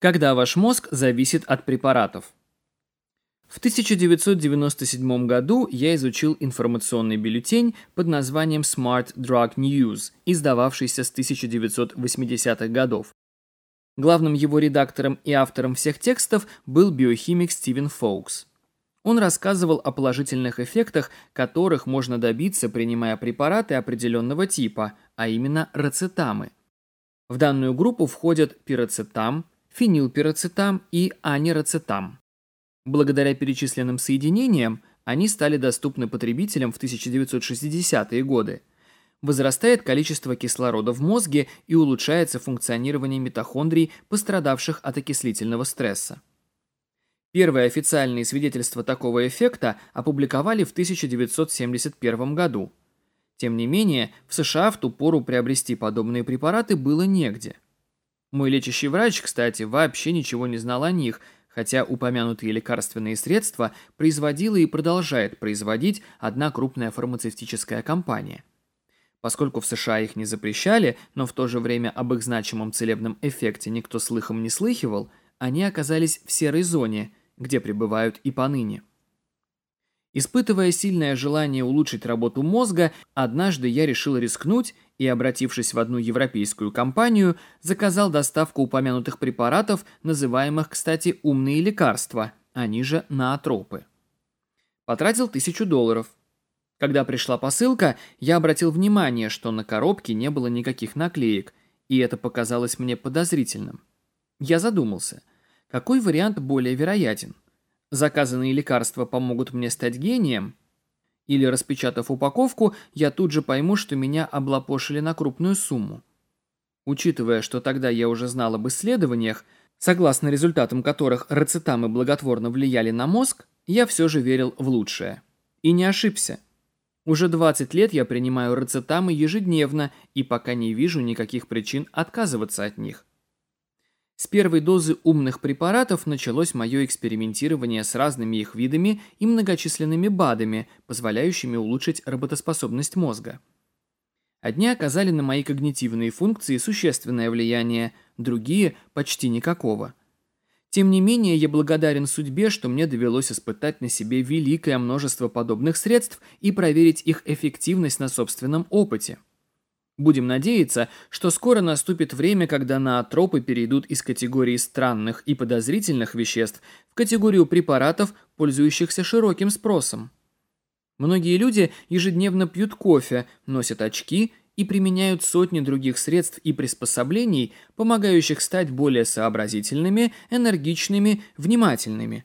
когда ваш мозг зависит от препаратов. В 1997 году я изучил информационный бюллетень под названием Smart Drug News, издававшийся с 1980-х годов. Главным его редактором и автором всех текстов был биохимик Стивен Фоукс. Он рассказывал о положительных эффектах, которых можно добиться, принимая препараты определенного типа, а именно рацетамы. В данную группу входят пироцетам, фенилпироцетам и анирацетам. Благодаря перечисленным соединениям они стали доступны потребителям в 1960-е годы. Возрастает количество кислорода в мозге и улучшается функционирование митохондрий, пострадавших от окислительного стресса. Первые официальные свидетельства такого эффекта опубликовали в 1971 году. Тем не менее, в США в ту пору приобрести подобные препараты было негде – мой лечащий врач, кстати, вообще ничего не знал о них, хотя упомянутые лекарственные средства производила и продолжает производить одна крупная фармацевтическая компания. Поскольку в США их не запрещали, но в то же время об их значимом целебном эффекте никто слыхом не слыхивал, они оказались в серой зоне, где пребывают и поныне. Испытывая сильное желание улучшить работу мозга, однажды я решил рискнуть и, обратившись в одну европейскую компанию, заказал доставку упомянутых препаратов, называемых, кстати, «умные лекарства», они же наотропы. Потратил тысячу долларов. Когда пришла посылка, я обратил внимание, что на коробке не было никаких наклеек, и это показалось мне подозрительным. Я задумался, какой вариант более вероятен? заказанные лекарства помогут мне стать гением, или, распечатав упаковку, я тут же пойму, что меня облапошили на крупную сумму. Учитывая, что тогда я уже знал об исследованиях, согласно результатам которых рецетамы благотворно влияли на мозг, я все же верил в лучшее. И не ошибся. Уже 20 лет я принимаю рецетамы ежедневно и пока не вижу никаких причин отказываться от них. С первой дозы умных препаратов началось мое экспериментирование с разными их видами и многочисленными БАДами, позволяющими улучшить работоспособность мозга. Одни оказали на мои когнитивные функции существенное влияние, другие – почти никакого. Тем не менее, я благодарен судьбе, что мне довелось испытать на себе великое множество подобных средств и проверить их эффективность на собственном опыте – Будем надеяться, что скоро наступит время, когда наотропы перейдут из категории странных и подозрительных веществ в категорию препаратов, пользующихся широким спросом. Многие люди ежедневно пьют кофе, носят очки и применяют сотни других средств и приспособлений, помогающих стать более сообразительными, энергичными, внимательными.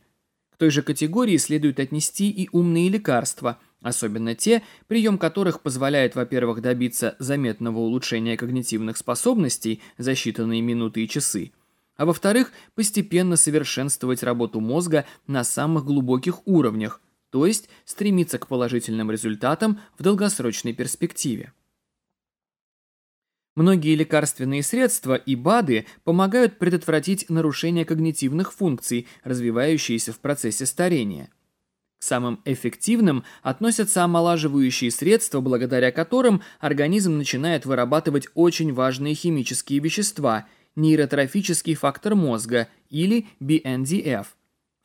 К той же категории следует отнести и умные лекарства – Особенно те, прием которых позволяет, во-первых, добиться заметного улучшения когнитивных способностей за считанные минуты и часы, а во-вторых, постепенно совершенствовать работу мозга на самых глубоких уровнях, то есть стремиться к положительным результатам в долгосрочной перспективе. Многие лекарственные средства и БАДы помогают предотвратить нарушение когнитивных функций, развивающиеся в процессе старения. Самым эффективным относятся омолаживающие средства, благодаря которым организм начинает вырабатывать очень важные химические вещества – нейротрофический фактор мозга или BNDF,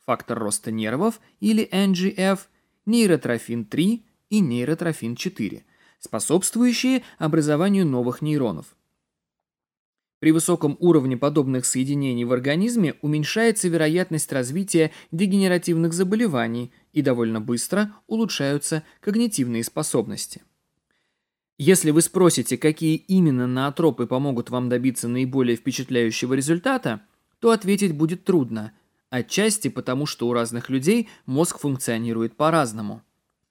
фактор роста нервов или NGF, нейротрофин-3 и нейротрофин-4, способствующие образованию новых нейронов. При высоком уровне подобных соединений в организме уменьшается вероятность развития дегенеративных заболеваний – и довольно быстро улучшаются когнитивные способности. Если вы спросите, какие именно ноотропы помогут вам добиться наиболее впечатляющего результата, то ответить будет трудно, отчасти потому, что у разных людей мозг функционирует по-разному.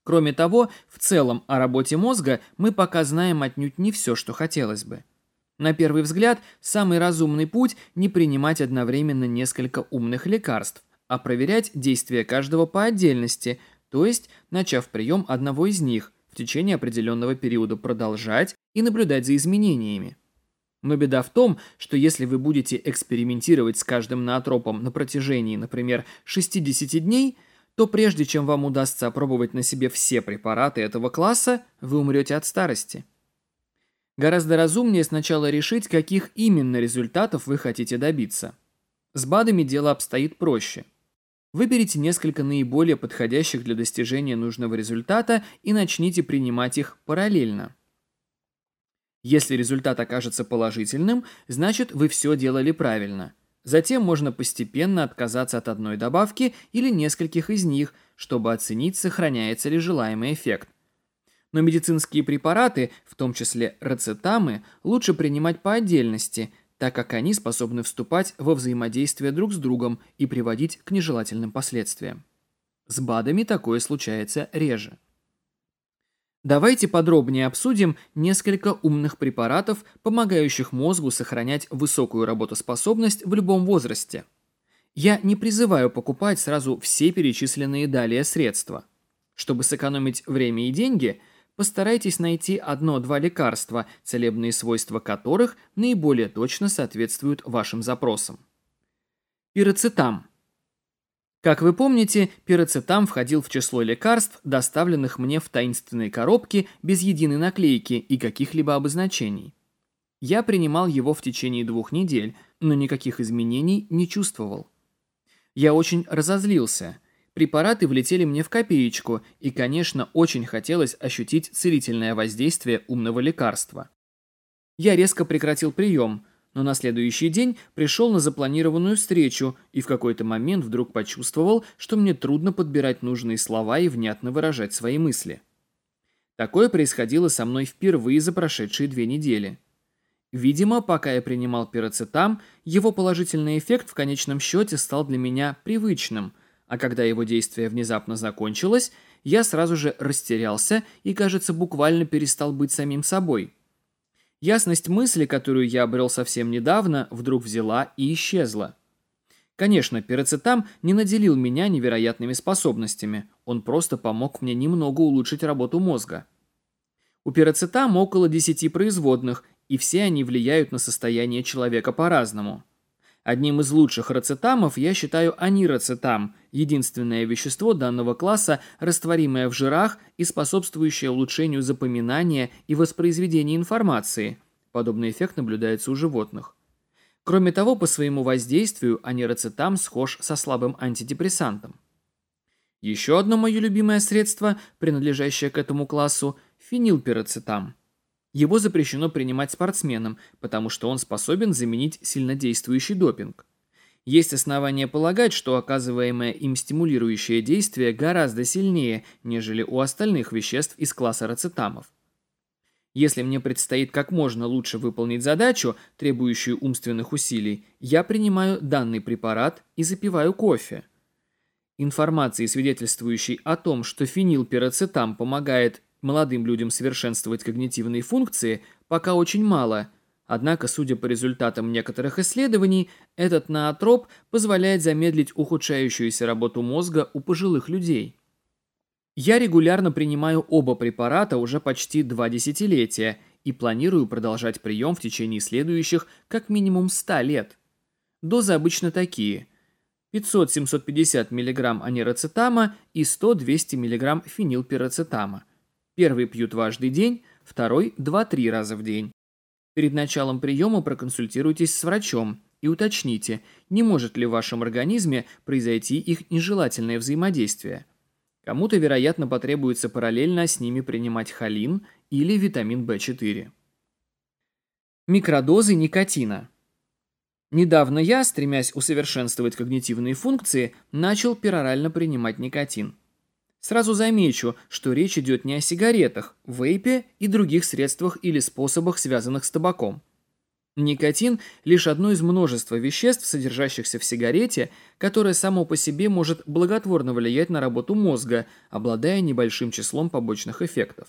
Кроме того, в целом о работе мозга мы пока знаем отнюдь не все, что хотелось бы. На первый взгляд, самый разумный путь – не принимать одновременно несколько умных лекарств, а проверять действия каждого по отдельности, то есть, начав прием одного из них, в течение определенного периода продолжать и наблюдать за изменениями. Но беда в том, что если вы будете экспериментировать с каждым ноотропом на протяжении, например, 60 дней, то прежде чем вам удастся опробовать на себе все препараты этого класса, вы умрете от старости. Гораздо разумнее сначала решить, каких именно результатов вы хотите добиться. С БАДами дело обстоит проще – Выберите несколько наиболее подходящих для достижения нужного результата и начните принимать их параллельно. Если результат окажется положительным, значит вы все делали правильно. Затем можно постепенно отказаться от одной добавки или нескольких из них, чтобы оценить, сохраняется ли желаемый эффект. Но медицинские препараты, в том числе рацетамы, лучше принимать по отдельности, так как они способны вступать во взаимодействие друг с другом и приводить к нежелательным последствиям. С БАДами такое случается реже. Давайте подробнее обсудим несколько умных препаратов, помогающих мозгу сохранять высокую работоспособность в любом возрасте. Я не призываю покупать сразу все перечисленные далее средства. Чтобы сэкономить время и деньги – Постарайтесь найти одно-два лекарства, целебные свойства которых наиболее точно соответствуют вашим запросам. Пироцетам. Как вы помните, пироцетам входил в число лекарств, доставленных мне в таинственной коробке без единой наклейки и каких-либо обозначений. Я принимал его в течение двух недель, но никаких изменений не чувствовал. Я очень разозлился – Препараты влетели мне в копеечку, и, конечно, очень хотелось ощутить целительное воздействие умного лекарства. Я резко прекратил прием, но на следующий день пришел на запланированную встречу и в какой-то момент вдруг почувствовал, что мне трудно подбирать нужные слова и внятно выражать свои мысли. Такое происходило со мной впервые за прошедшие две недели. Видимо, пока я принимал пироцетам, его положительный эффект в конечном счете стал для меня привычным – а когда его действие внезапно закончилось, я сразу же растерялся и, кажется, буквально перестал быть самим собой. Ясность мысли, которую я обрел совсем недавно, вдруг взяла и исчезла. Конечно, пироцетам не наделил меня невероятными способностями, он просто помог мне немного улучшить работу мозга. У пироцетам около 10 производных, и все они влияют на состояние человека по-разному. Одним из лучших рацетамов я считаю анирацетам, единственное вещество данного класса, растворимое в жирах и способствующее улучшению запоминания и воспроизведения информации. Подобный эффект наблюдается у животных. Кроме того, по своему воздействию анирацетам схож со слабым антидепрессантом. Еще одно мое любимое средство, принадлежащее к этому классу – фенилпирацетам – его запрещено принимать спортсменам, потому что он способен заменить сильнодействующий допинг. Есть основания полагать, что оказываемое им стимулирующее действие гораздо сильнее, нежели у остальных веществ из класса рацетамов. Если мне предстоит как можно лучше выполнить задачу, требующую умственных усилий, я принимаю данный препарат и запиваю кофе. Информации, свидетельствующей о том, что фенилпирацетам помогает Молодым людям совершенствовать когнитивные функции пока очень мало, однако, судя по результатам некоторых исследований, этот наотроп позволяет замедлить ухудшающуюся работу мозга у пожилых людей. Я регулярно принимаю оба препарата уже почти два десятилетия и планирую продолжать прием в течение следующих как минимум 100 лет. Дозы обычно такие – 500-750 мг анироцетама и 100-200 мг фенилпироцетама. Первый пьют каждый день, второй – 2-3 раза в день. Перед началом приема проконсультируйтесь с врачом и уточните, не может ли в вашем организме произойти их нежелательное взаимодействие. Кому-то, вероятно, потребуется параллельно с ними принимать холин или витамин B4. Микродозы никотина. Недавно я, стремясь усовершенствовать когнитивные функции, начал перорально принимать никотин. Сразу замечу, что речь идет не о сигаретах, вейпе и других средствах или способах, связанных с табаком. Никотин – лишь одно из множества веществ, содержащихся в сигарете, которое само по себе может благотворно влиять на работу мозга, обладая небольшим числом побочных эффектов.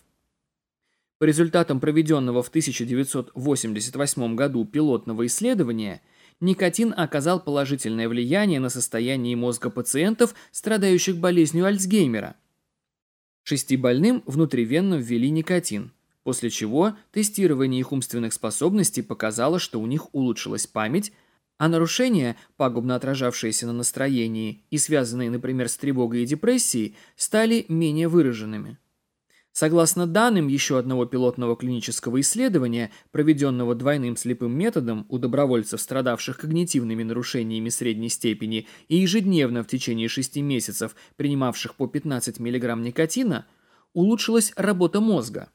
По результатам проведенного в 1988 году пилотного исследования – никотин оказал положительное влияние на состояние мозга пациентов, страдающих болезнью Альцгеймера. Шести больным внутривенно ввели никотин, после чего тестирование их умственных способностей показало, что у них улучшилась память, а нарушения, пагубно отражавшиеся на настроении и связанные, например, с тревогой и депрессией, стали менее выраженными. Согласно данным еще одного пилотного клинического исследования, проведенного двойным слепым методом у добровольцев, страдавших когнитивными нарушениями средней степени и ежедневно в течение 6 месяцев принимавших по 15 мг никотина, улучшилась работа мозга.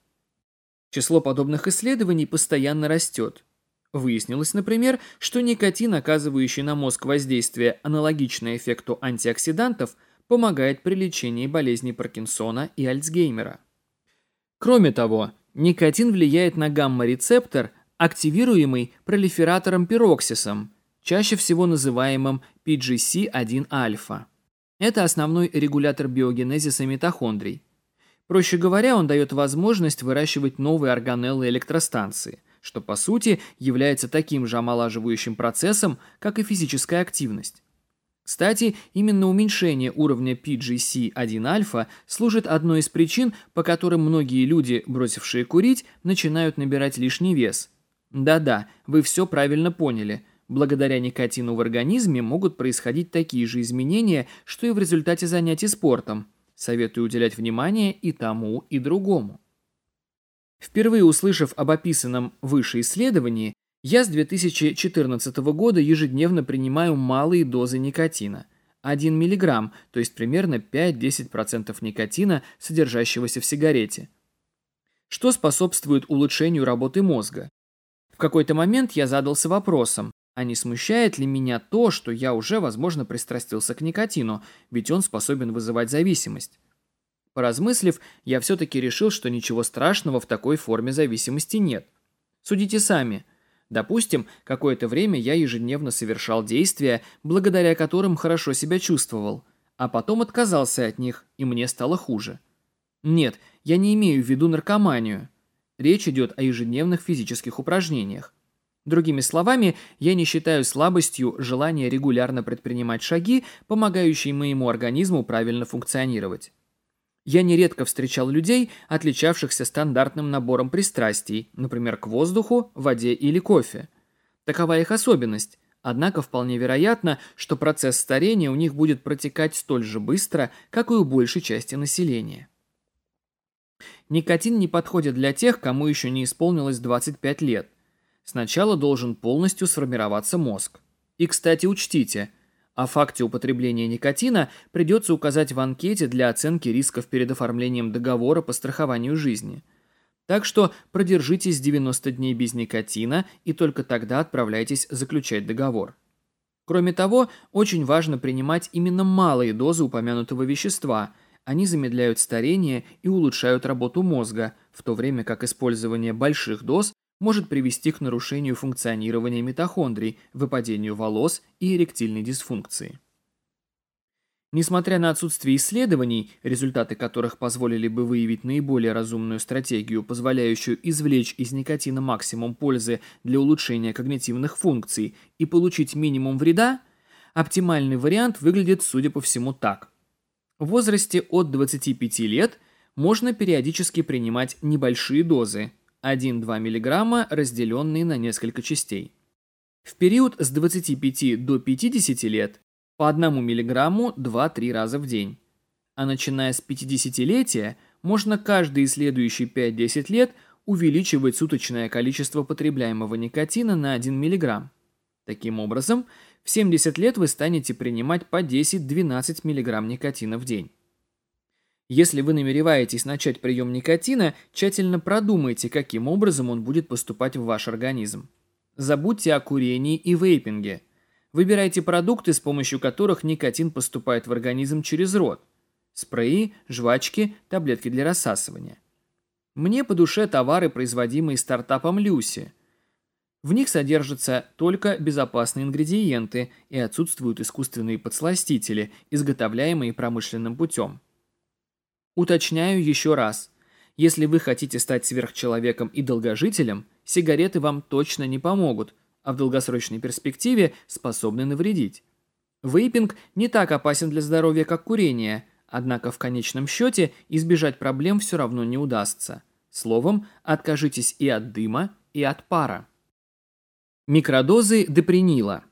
Число подобных исследований постоянно растет. Выяснилось, например, что никотин, оказывающий на мозг воздействие аналогичное эффекту антиоксидантов, помогает при лечении болезней Паркинсона и Альцгеймера. Кроме того, никотин влияет на гамма-рецептор, активируемый пролифератором пироксисом, чаще всего называемым PGC1-альфа. Это основной регулятор биогенезиса митохондрий. Проще говоря, он дает возможность выращивать новые органеллы электростанции, что по сути является таким же омолаживающим процессом, как и физическая активность. Кстати, именно уменьшение уровня PGC-1-альфа служит одной из причин, по которым многие люди, бросившие курить, начинают набирать лишний вес. Да-да, вы все правильно поняли. Благодаря никотину в организме могут происходить такие же изменения, что и в результате занятий спортом. Советую уделять внимание и тому, и другому. Впервые услышав об описанном выше исследовании, я с 2014 года ежедневно принимаю малые дозы никотина. 1 мг, то есть примерно 5-10% никотина, содержащегося в сигарете. Что способствует улучшению работы мозга? В какой-то момент я задался вопросом, а не смущает ли меня то, что я уже, возможно, пристрастился к никотину, ведь он способен вызывать зависимость? Поразмыслив, я все-таки решил, что ничего страшного в такой форме зависимости нет. Судите сами – Допустим, какое-то время я ежедневно совершал действия, благодаря которым хорошо себя чувствовал, а потом отказался от них, и мне стало хуже. Нет, я не имею в виду наркоманию. Речь идет о ежедневных физических упражнениях. Другими словами, я не считаю слабостью желание регулярно предпринимать шаги, помогающие моему организму правильно функционировать. Я нередко встречал людей, отличавшихся стандартным набором пристрастий, например, к воздуху, воде или кофе. Такова их особенность. Однако вполне вероятно, что процесс старения у них будет протекать столь же быстро, как и у большей части населения. Никотин не подходит для тех, кому еще не исполнилось 25 лет. Сначала должен полностью сформироваться мозг. И, кстати, учтите – о факте употребления никотина придется указать в анкете для оценки рисков перед оформлением договора по страхованию жизни. Так что продержитесь 90 дней без никотина и только тогда отправляйтесь заключать договор. Кроме того, очень важно принимать именно малые дозы упомянутого вещества. Они замедляют старение и улучшают работу мозга, в то время как использование больших доз может привести к нарушению функционирования митохондрий, выпадению волос и эректильной дисфункции. Несмотря на отсутствие исследований, результаты которых позволили бы выявить наиболее разумную стратегию, позволяющую извлечь из никотина максимум пользы для улучшения когнитивных функций и получить минимум вреда, оптимальный вариант выглядит, судя по всему, так. В возрасте от 25 лет можно периодически принимать небольшие дозы – 1-2 мг, разделенные на несколько частей. В период с 25 до 50 лет по 1 мг 2-3 раза в день. А начиная с 50-летия можно каждые следующие 5-10 лет увеличивать суточное количество потребляемого никотина на 1 мг. Таким образом, в 70 лет вы станете принимать по 10-12 мг никотина в день. Если вы намереваетесь начать прием никотина, тщательно продумайте, каким образом он будет поступать в ваш организм. Забудьте о курении и вейпинге. Выбирайте продукты, с помощью которых никотин поступает в организм через рот. Спреи, жвачки, таблетки для рассасывания. Мне по душе товары, производимые стартапом Люси. В них содержатся только безопасные ингредиенты и отсутствуют искусственные подсластители, изготовляемые промышленным путем. Уточняю еще раз. Если вы хотите стать сверхчеловеком и долгожителем, сигареты вам точно не помогут, а в долгосрочной перспективе способны навредить. Вейпинг не так опасен для здоровья, как курение, однако в конечном счете избежать проблем все равно не удастся. Словом, откажитесь и от дыма, и от пара. Микродозы депринила.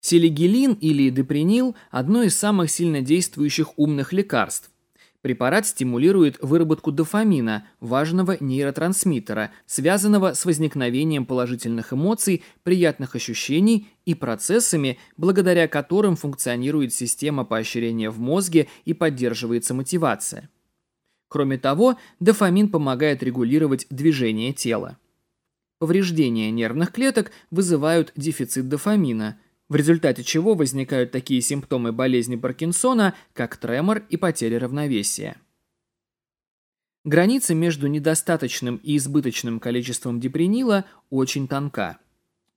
Селигелин или депринил – одно из самых сильнодействующих умных лекарств, Препарат стимулирует выработку дофамина, важного нейротрансмиттера, связанного с возникновением положительных эмоций, приятных ощущений и процессами, благодаря которым функционирует система поощрения в мозге и поддерживается мотивация. Кроме того, дофамин помогает регулировать движение тела. Повреждения нервных клеток вызывают дефицит дофамина – в результате чего возникают такие симптомы болезни Паркинсона, как тремор и потеря равновесия. Граница между недостаточным и избыточным количеством дипринила очень тонка.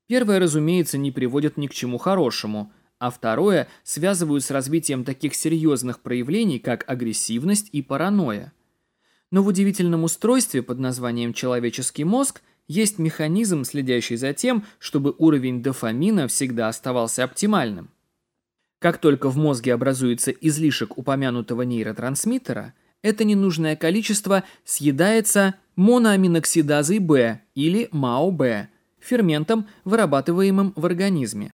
Первое, разумеется, не приводит ни к чему хорошему, а второе связывают с развитием таких серьезных проявлений, как агрессивность и паранойя. Но в удивительном устройстве под названием «человеческий мозг» – есть механизм, следящий за тем, чтобы уровень дофамина всегда оставался оптимальным. Как только в мозге образуется излишек упомянутого нейротрансмиттера, это ненужное количество съедается моноаминоксидазой Б или МАО-Б, ферментом, вырабатываемым в организме.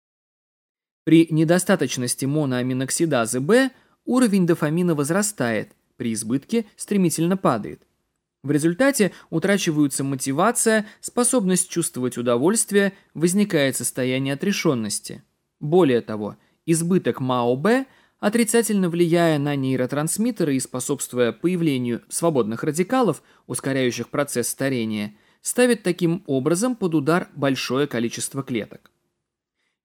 При недостаточности моноаминоксидазы Б уровень дофамина возрастает, при избытке стремительно падает. В результате утрачиваются мотивация, способность чувствовать удовольствие, возникает состояние отрешенности. Более того, избыток МАОБ, отрицательно влияя на нейротрансмиттеры и способствуя появлению свободных радикалов, ускоряющих процесс старения, ставит таким образом под удар большое количество клеток.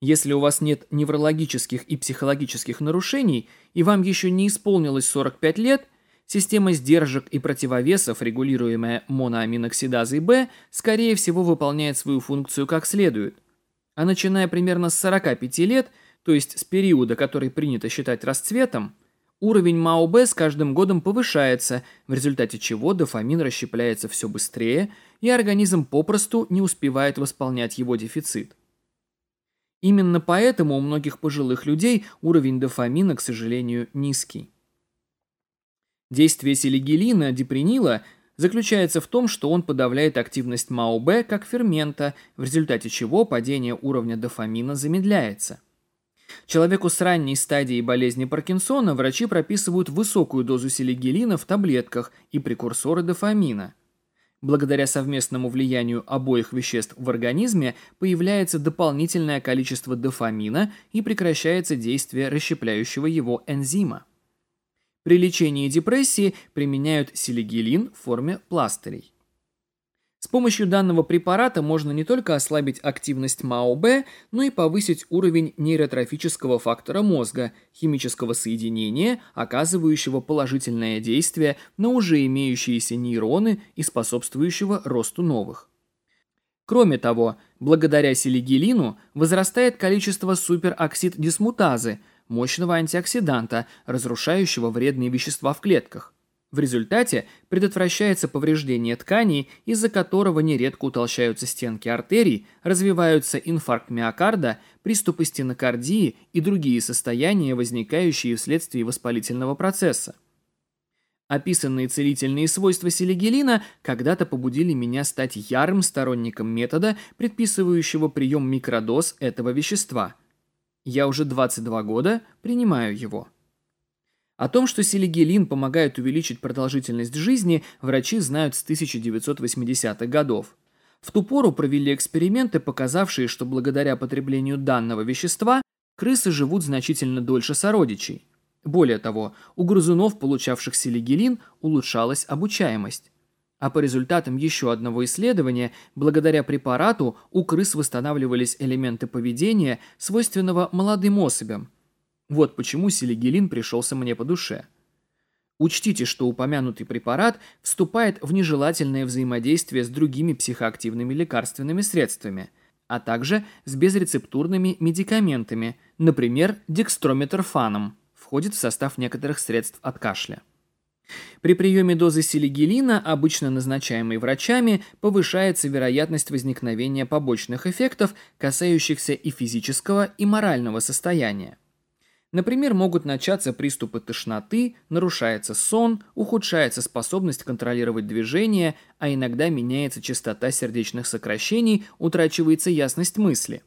Если у вас нет неврологических и психологических нарушений, и вам еще не исполнилось 45 лет – Система сдержек и противовесов, регулируемая моноаминоксидазой В, скорее всего выполняет свою функцию как следует. А начиная примерно с 45 лет, то есть с периода, который принято считать расцветом, уровень МАО-Б с каждым годом повышается, в результате чего дофамин расщепляется все быстрее, и организм попросту не успевает восполнять его дефицит. Именно поэтому у многих пожилых людей уровень дофамина, к сожалению, низкий. Действие селигелина, дипринила, заключается в том, что он подавляет активность МАОБ как фермента, в результате чего падение уровня дофамина замедляется. Человеку с ранней стадией болезни Паркинсона врачи прописывают высокую дозу селигелина в таблетках и прекурсоры дофамина. Благодаря совместному влиянию обоих веществ в организме появляется дополнительное количество дофамина и прекращается действие расщепляющего его энзима. При лечении депрессии применяют силигелин в форме пластырей. С помощью данного препарата можно не только ослабить активность МАО-Б, но и повысить уровень нейротрофического фактора мозга, химического соединения, оказывающего положительное действие на уже имеющиеся нейроны и способствующего росту новых. Кроме того, благодаря силигелину возрастает количество супероксид дисмутазы – мощного антиоксиданта, разрушающего вредные вещества в клетках. В результате предотвращается повреждение тканей, из-за которого нередко утолщаются стенки артерий, развиваются инфаркт миокарда, приступы стенокардии и другие состояния, возникающие вследствие воспалительного процесса. Описанные целительные свойства селигелина когда-то побудили меня стать ярым сторонником метода, предписывающего прием микродоз этого вещества – я уже 22 года принимаю его. О том, что силигелин помогает увеличить продолжительность жизни, врачи знают с 1980-х годов. В ту пору провели эксперименты, показавшие, что благодаря потреблению данного вещества крысы живут значительно дольше сородичей. Более того, у грызунов, получавших силигелин, улучшалась обучаемость. А по результатам еще одного исследования, благодаря препарату у крыс восстанавливались элементы поведения, свойственного молодым особям. Вот почему силигелин пришелся мне по душе. Учтите, что упомянутый препарат вступает в нежелательное взаимодействие с другими психоактивными лекарственными средствами, а также с безрецептурными медикаментами, например, декстрометерфаном, входит в состав некоторых средств от кашля. При приеме дозы силигелина, обычно назначаемой врачами, повышается вероятность возникновения побочных эффектов, касающихся и физического, и морального состояния. Например, могут начаться приступы тошноты, нарушается сон, ухудшается способность контролировать движение, а иногда меняется частота сердечных сокращений, утрачивается ясность мысли.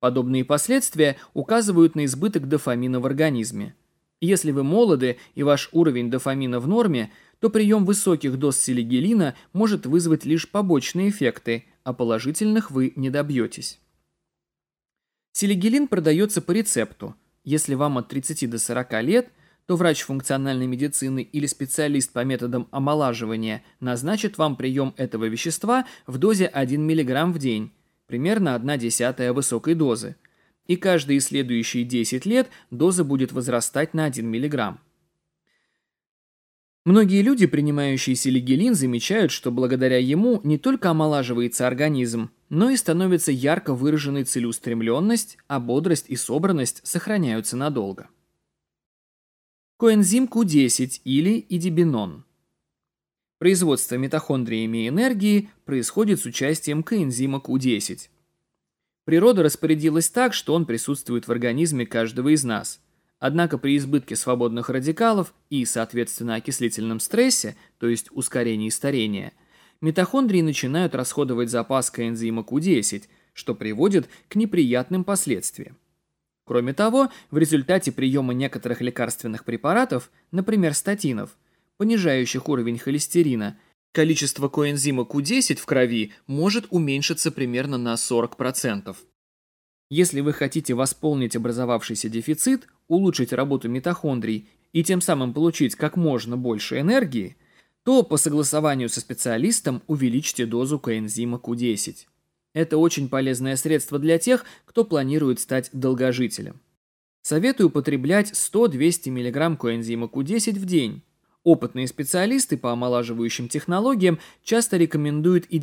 Подобные последствия указывают на избыток дофамина в организме – если вы молоды и ваш уровень дофамина в норме, то прием высоких доз силигелина может вызвать лишь побочные эффекты, а положительных вы не добьетесь. Силигелин продается по рецепту. Если вам от 30 до 40 лет, то врач функциональной медицины или специалист по методам омолаживания назначит вам прием этого вещества в дозе 1 мг в день, примерно 1 десятая высокой дозы – и каждые следующие 10 лет доза будет возрастать на 1 мг. Многие люди, принимающие силигелин, замечают, что благодаря ему не только омолаживается организм, но и становится ярко выраженной целеустремленность, а бодрость и собранность сохраняются надолго. Коэнзим Q10 или идибинон. Производство митохондриями энергии происходит с участием коэнзима Q10. Природа распорядилась так, что он присутствует в организме каждого из нас. Однако при избытке свободных радикалов и, соответственно, окислительном стрессе, то есть ускорении старения, митохондрии начинают расходовать запас коэнзима Q10, что приводит к неприятным последствиям. Кроме того, в результате приема некоторых лекарственных препаратов, например, статинов, понижающих уровень холестерина – Количество коэнзима Q10 в крови может уменьшиться примерно на 40%. Если вы хотите восполнить образовавшийся дефицит, улучшить работу митохондрий и тем самым получить как можно больше энергии, то по согласованию со специалистом увеличьте дозу коэнзима Q10. Это очень полезное средство для тех, кто планирует стать долгожителем. Советую употреблять 100-200 мг коэнзима Q10 в день. Опытные специалисты по омолаживающим технологиям часто рекомендуют и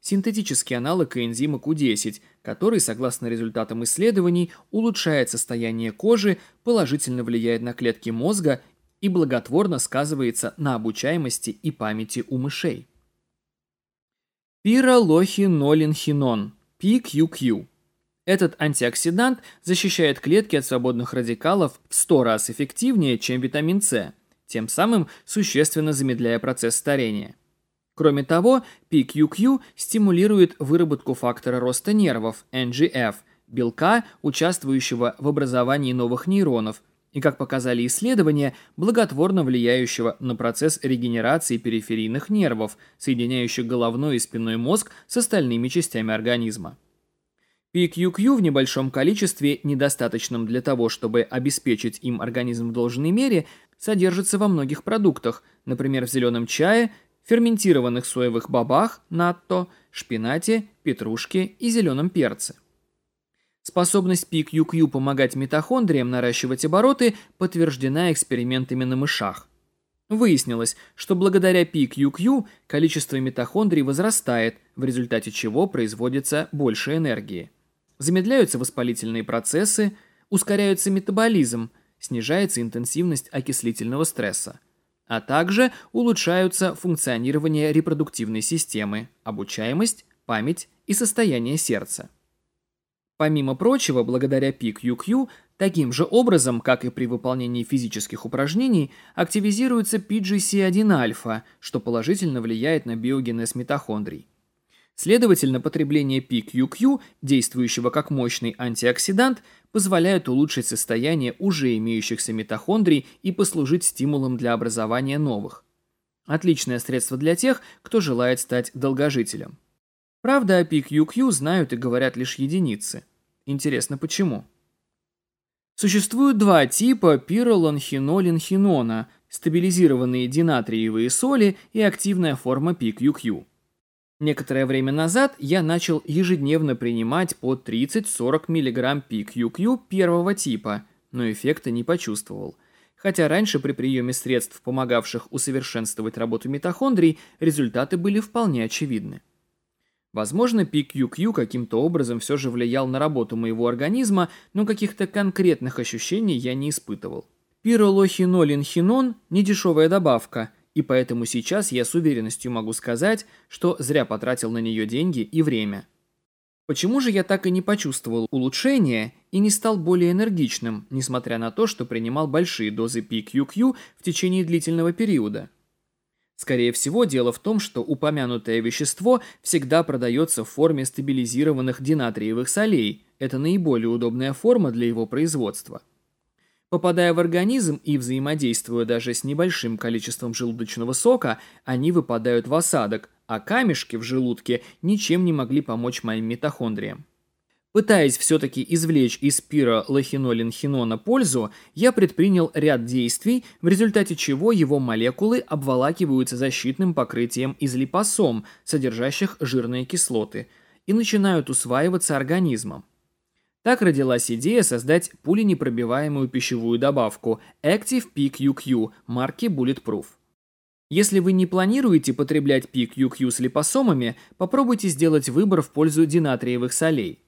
синтетический аналог энзима Q10, который, согласно результатам исследований, улучшает состояние кожи, положительно влияет на клетки мозга и благотворно сказывается на обучаемости и памяти у мышей. Пиролохинолинхинон, PQQ. Этот антиоксидант защищает клетки от свободных радикалов в 100 раз эффективнее, чем витамин С тем самым существенно замедляя процесс старения. Кроме того, PQQ стимулирует выработку фактора роста нервов, NGF, белка, участвующего в образовании новых нейронов, и, как показали исследования, благотворно влияющего на процесс регенерации периферийных нервов, соединяющих головной и спинной мозг с остальными частями организма. PQQ в небольшом количестве, недостаточном для того, чтобы обеспечить им организм в должной мере, содержится во многих продуктах, например, в зеленом чае, ферментированных соевых бобах, натто, шпинате, петрушке и зеленом перце. Способность PQQ помогать митохондриям наращивать обороты подтверждена экспериментами на мышах. Выяснилось, что благодаря PQQ количество митохондрий возрастает, в результате чего производится больше энергии. Замедляются воспалительные процессы, ускоряется метаболизм – снижается интенсивность окислительного стресса, а также улучшаются функционирование репродуктивной системы, обучаемость, память и состояние сердца. Помимо прочего, благодаря PQQ, таким же образом, как и при выполнении физических упражнений, активизируется PGC1-альфа, что положительно влияет на биогенез митохондрий. Следовательно, потребление PQQ, действующего как мощный антиоксидант, позволяет улучшить состояние уже имеющихся митохондрий и послужить стимулом для образования новых. Отличное средство для тех, кто желает стать долгожителем. Правда, о PQQ знают и говорят лишь единицы. Интересно, почему? Существуют два типа пиролонхинолинхинона – стабилизированные динатриевые соли и активная форма PQQ. Некоторое время назад я начал ежедневно принимать по 30-40 мг PQQ первого типа, но эффекта не почувствовал. Хотя раньше при приеме средств, помогавших усовершенствовать работу митохондрий, результаты были вполне очевидны. Возможно, PQQ каким-то образом все же влиял на работу моего организма, но каких-то конкретных ощущений я не испытывал. Пиролохинолинхинон – недешевая добавка – и поэтому сейчас я с уверенностью могу сказать, что зря потратил на нее деньги и время. Почему же я так и не почувствовал улучшения и не стал более энергичным, несмотря на то, что принимал большие дозы PQQ в течение длительного периода? Скорее всего, дело в том, что упомянутое вещество всегда продается в форме стабилизированных динатриевых солей. Это наиболее удобная форма для его производства. Попадая в организм и взаимодействуя даже с небольшим количеством желудочного сока, они выпадают в осадок, а камешки в желудке ничем не могли помочь моим митохондриям. Пытаясь все-таки извлечь из пира лохинолинхинона пользу, я предпринял ряд действий, в результате чего его молекулы обволакиваются защитным покрытием из липосом, содержащих жирные кислоты, и начинают усваиваться организмом. Так родилась идея создать пуленепробиваемую пищевую добавку Active PQQ марки Bulletproof. Если вы не планируете потреблять PQQ с липосомами, попробуйте сделать выбор в пользу динатриевых солей.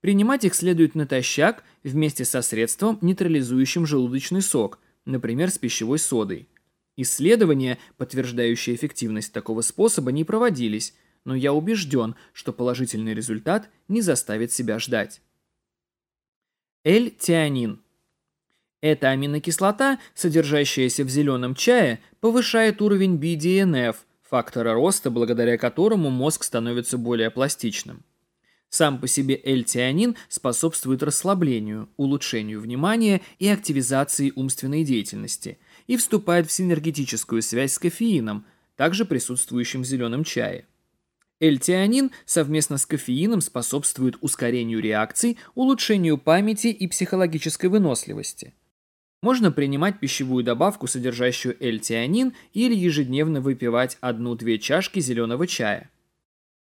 Принимать их следует натощак вместе со средством, нейтрализующим желудочный сок, например, с пищевой содой. Исследования, подтверждающие эффективность такого способа, не проводились, но я убежден, что положительный результат не заставит себя ждать. Л-тианин. Эта аминокислота, содержащаяся в зеленом чае, повышает уровень BDNF, фактора роста, благодаря которому мозг становится более пластичным. Сам по себе L-тианин способствует расслаблению, улучшению внимания и активизации умственной деятельности и вступает в синергетическую связь с кофеином, также присутствующим в зеленом чае. Л-тианин совместно с кофеином способствует ускорению реакций, улучшению памяти и психологической выносливости. Можно принимать пищевую добавку, содержащую L-тианин, или ежедневно выпивать 1-2 чашки зеленого чая.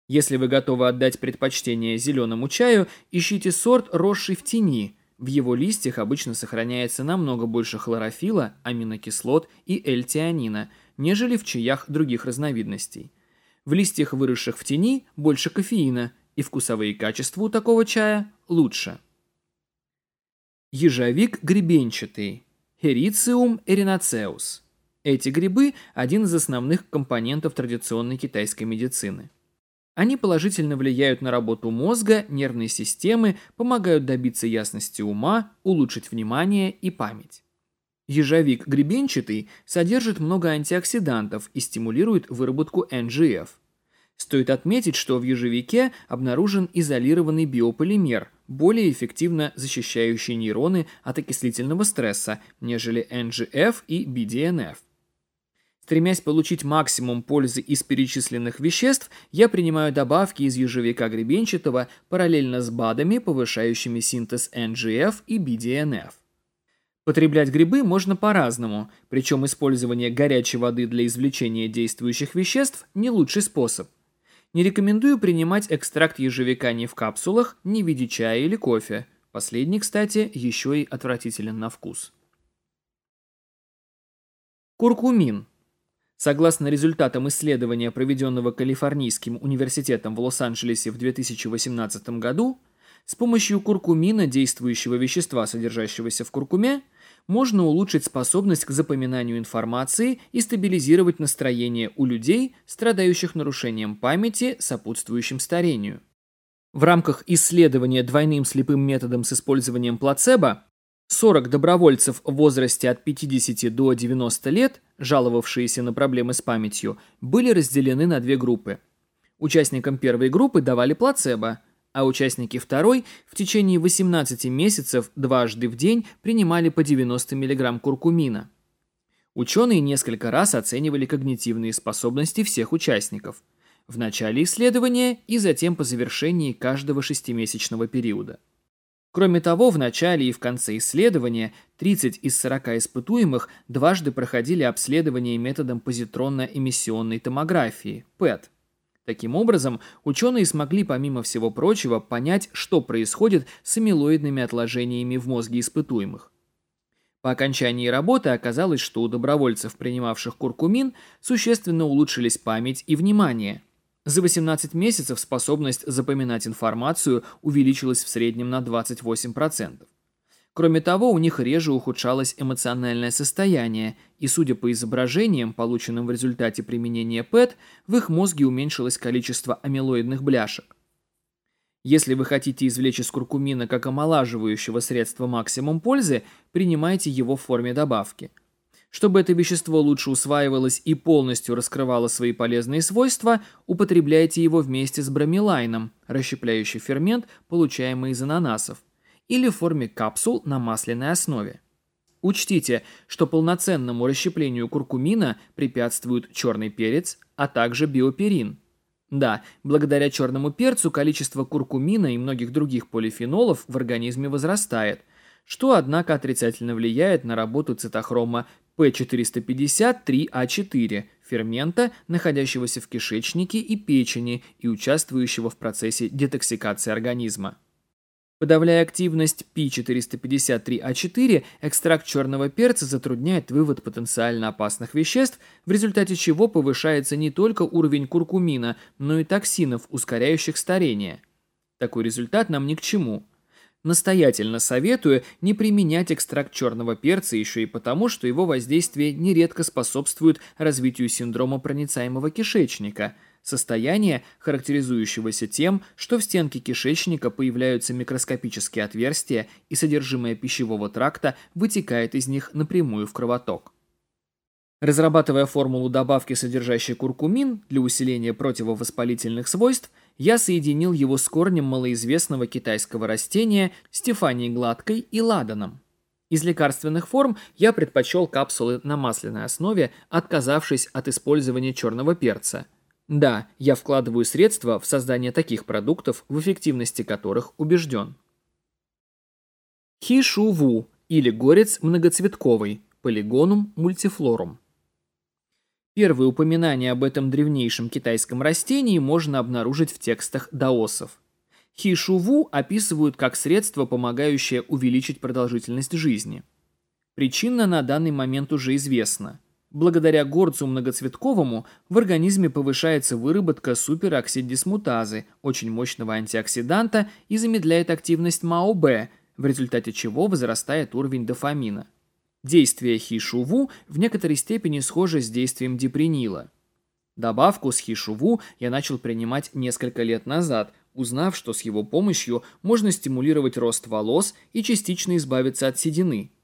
Если вы готовы отдать предпочтение зеленому чаю, ищите сорт, росший в тени. В его листьях обычно сохраняется намного больше хлорофила, аминокислот и L-тианина, нежели в чаях других разновидностей. В листьях, выросших в тени, больше кофеина, и вкусовые качества у такого чая лучше. Ежевик гребенчатый. Херициум эринацеус. Эти грибы – один из основных компонентов традиционной китайской медицины. Они положительно влияют на работу мозга, нервной системы, помогают добиться ясности ума, улучшить внимание и память. Ежевик гребенчатый содержит много антиоксидантов и стимулирует выработку NGF. Стоит отметить, что в ежевике обнаружен изолированный биополимер, более эффективно защищающий нейроны от окислительного стресса, нежели NGF и BDNF. Стремясь получить максимум пользы из перечисленных веществ, я принимаю добавки из ежевика гребенчатого параллельно с БАДами, повышающими синтез NGF и BDNF. Потреблять грибы можно по-разному, причем использование горячей воды для извлечения действующих веществ – не лучший способ. Не рекомендую принимать экстракт ежевика ни в капсулах, ни в виде чая или кофе. Последний, кстати, еще и отвратителен на вкус. Куркумин. Согласно результатам исследования, проведенного Калифорнийским университетом в Лос-Анджелесе в 2018 году, с помощью куркумина, действующего вещества, содержащегося в куркуме, можно улучшить способность к запоминанию информации и стабилизировать настроение у людей, страдающих нарушением памяти, сопутствующим старению. В рамках исследования двойным слепым методом с использованием плацебо 40 добровольцев в возрасте от 50 до 90 лет, жаловавшиеся на проблемы с памятью, были разделены на две группы. Участникам первой группы давали плацебо – а участники второй в течение 18 месяцев дважды в день принимали по 90 мг куркумина. Ученые несколько раз оценивали когнитивные способности всех участников в начале исследования и затем по завершении каждого шестимесячного периода. Кроме того, в начале и в конце исследования 30 из 40 испытуемых дважды проходили обследование методом позитронно-эмиссионной томографии – ПЭТ – Таким образом, ученые смогли, помимо всего прочего, понять, что происходит с амилоидными отложениями в мозге испытуемых. По окончании работы оказалось, что у добровольцев, принимавших куркумин, существенно улучшились память и внимание. За 18 месяцев способность запоминать информацию увеличилась в среднем на 28%. Кроме того, у них реже ухудшалось эмоциональное состояние, и судя по изображениям, полученным в результате применения ПЭТ, в их мозге уменьшилось количество амилоидных бляшек. Если вы хотите извлечь из куркумина как омолаживающего средства максимум пользы, принимайте его в форме добавки. Чтобы это вещество лучше усваивалось и полностью раскрывало свои полезные свойства, употребляйте его вместе с бромелайном, расщепляющий фермент, получаемый из ананасов или в форме капсул на масляной основе. Учтите, что полноценному расщеплению куркумина препятствуют черный перец, а также биоперин. Да, благодаря черному перцу количество куркумина и многих других полифенолов в организме возрастает, что, однако, отрицательно влияет на работу цитохрома P453A4 а фермента, находящегося в кишечнике и печени и участвующего в процессе детоксикации организма. Подавляя активность P453A4, а экстракт черного перца затрудняет вывод потенциально опасных веществ, в результате чего повышается не только уровень куркумина, но и токсинов, ускоряющих старение. Такой результат нам ни к чему. Настоятельно советую не применять экстракт черного перца еще и потому, что его воздействие нередко способствует развитию синдрома проницаемого кишечника – Состояние, характеризующегося тем, что в стенке кишечника появляются микроскопические отверстия и содержимое пищевого тракта вытекает из них напрямую в кровоток. Разрабатывая формулу добавки, содержащей куркумин для усиления противовоспалительных свойств, я соединил его с корнем малоизвестного китайского растения Стефанией Гладкой и Ладаном. Из лекарственных форм я предпочел капсулы на масляной основе, отказавшись от использования черного перца – да, я вкладываю средства в создание таких продуктов, в эффективности которых убежден. Хишуву или горец многоцветковый, полигонум мультифлорум. Первые упоминания об этом древнейшем китайском растении можно обнаружить в текстах даосов. Хишуву описывают как средство, помогающее увеличить продолжительность жизни. Причина на данный момент уже известна – Благодаря горцу многоцветковому в организме повышается выработка супероксиддисмутазы, очень мощного антиоксиданта и замедляет активность МАОБ, в результате чего возрастает уровень дофамина. Действие хишуву в некоторой степени схоже с действием дипринила. Добавку с хишуву я начал принимать несколько лет назад, узнав, что с его помощью можно стимулировать рост волос и частично избавиться от седины –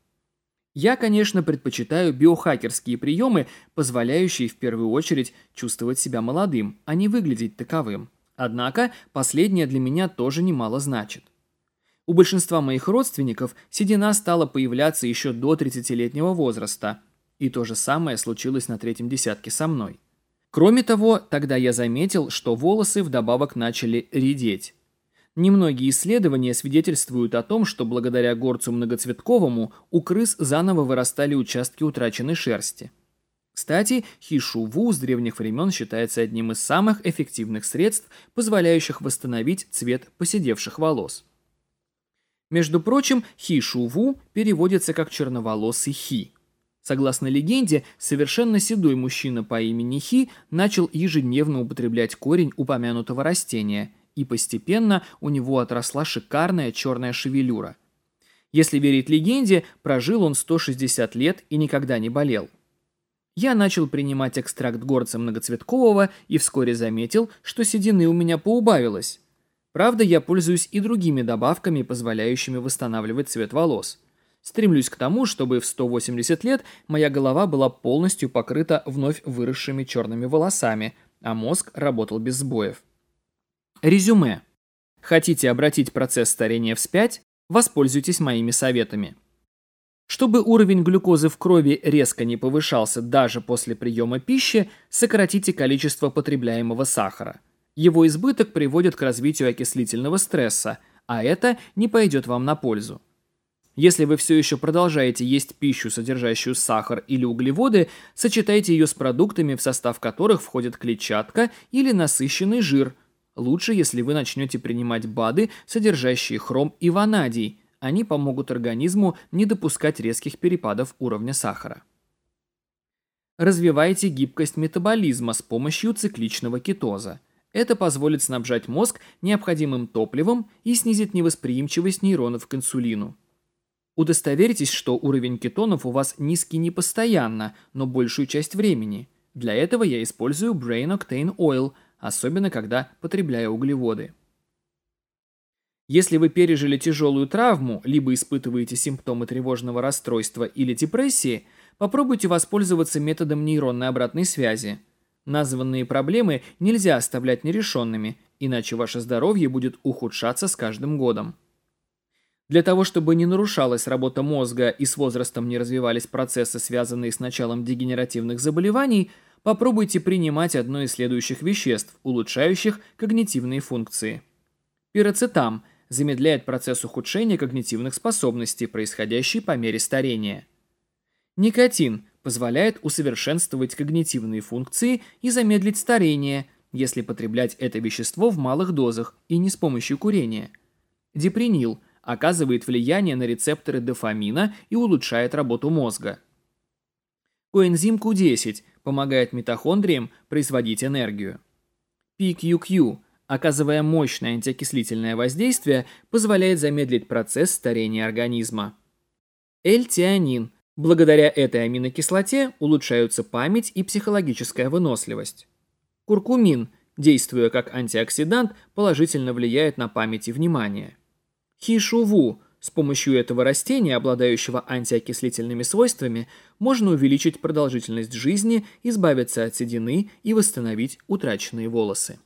я, конечно, предпочитаю биохакерские приемы, позволяющие в первую очередь чувствовать себя молодым, а не выглядеть таковым. Однако последнее для меня тоже немало значит. У большинства моих родственников седина стала появляться еще до 30-летнего возраста. И то же самое случилось на третьем десятке со мной. Кроме того, тогда я заметил, что волосы вдобавок начали редеть. Немногие исследования свидетельствуют о том, что благодаря горцу многоцветковому у крыс заново вырастали участки утраченной шерсти. Кстати, хишуву с древних времен считается одним из самых эффективных средств, позволяющих восстановить цвет поседевших волос. Между прочим, хишуву переводится как черноволосый хи. Согласно легенде, совершенно седой мужчина по имени Хи начал ежедневно употреблять корень упомянутого растения – и постепенно у него отросла шикарная черная шевелюра. Если верить легенде, прожил он 160 лет и никогда не болел. Я начал принимать экстракт горца многоцветкового и вскоре заметил, что седины у меня поубавилось. Правда, я пользуюсь и другими добавками, позволяющими восстанавливать цвет волос. Стремлюсь к тому, чтобы в 180 лет моя голова была полностью покрыта вновь выросшими черными волосами, а мозг работал без сбоев. Резюме. Хотите обратить процесс старения вспять? Воспользуйтесь моими советами. Чтобы уровень глюкозы в крови резко не повышался даже после приема пищи, сократите количество потребляемого сахара. Его избыток приводит к развитию окислительного стресса, а это не пойдет вам на пользу. Если вы все еще продолжаете есть пищу, содержащую сахар или углеводы, сочетайте ее с продуктами, в состав которых входит клетчатка или насыщенный жир – Лучше, если вы начнете принимать БАДы, содержащие хром и ванадий. Они помогут организму не допускать резких перепадов уровня сахара. Развивайте гибкость метаболизма с помощью цикличного кетоза. Это позволит снабжать мозг необходимым топливом и снизит невосприимчивость нейронов к инсулину. Удостоверьтесь, что уровень кетонов у вас низкий не постоянно, но большую часть времени. Для этого я использую Brain Octane Oil – особенно когда потребляя углеводы. Если вы пережили тяжелую травму, либо испытываете симптомы тревожного расстройства или депрессии, попробуйте воспользоваться методом нейронной обратной связи. Названные проблемы нельзя оставлять нерешенными, иначе ваше здоровье будет ухудшаться с каждым годом. Для того, чтобы не нарушалась работа мозга и с возрастом не развивались процессы, связанные с началом дегенеративных заболеваний – попробуйте принимать одно из следующих веществ, улучшающих когнитивные функции. Пироцетам замедляет процесс ухудшения когнитивных способностей, происходящий по мере старения. Никотин позволяет усовершенствовать когнитивные функции и замедлить старение, если потреблять это вещество в малых дозах и не с помощью курения. Дипринил оказывает влияние на рецепторы дофамина и улучшает работу мозга – Коэнзим Q10 помогает митохондриям производить энергию. PQQ, оказывая мощное антиокислительное воздействие, позволяет замедлить процесс старения организма. L-тианин. Благодаря этой аминокислоте улучшаются память и психологическая выносливость. Куркумин, действуя как антиоксидант, положительно влияет на память и внимание. Хишуву с помощью этого растения, обладающего антиокислительными свойствами, можно увеличить продолжительность жизни, избавиться от седины и восстановить утраченные волосы.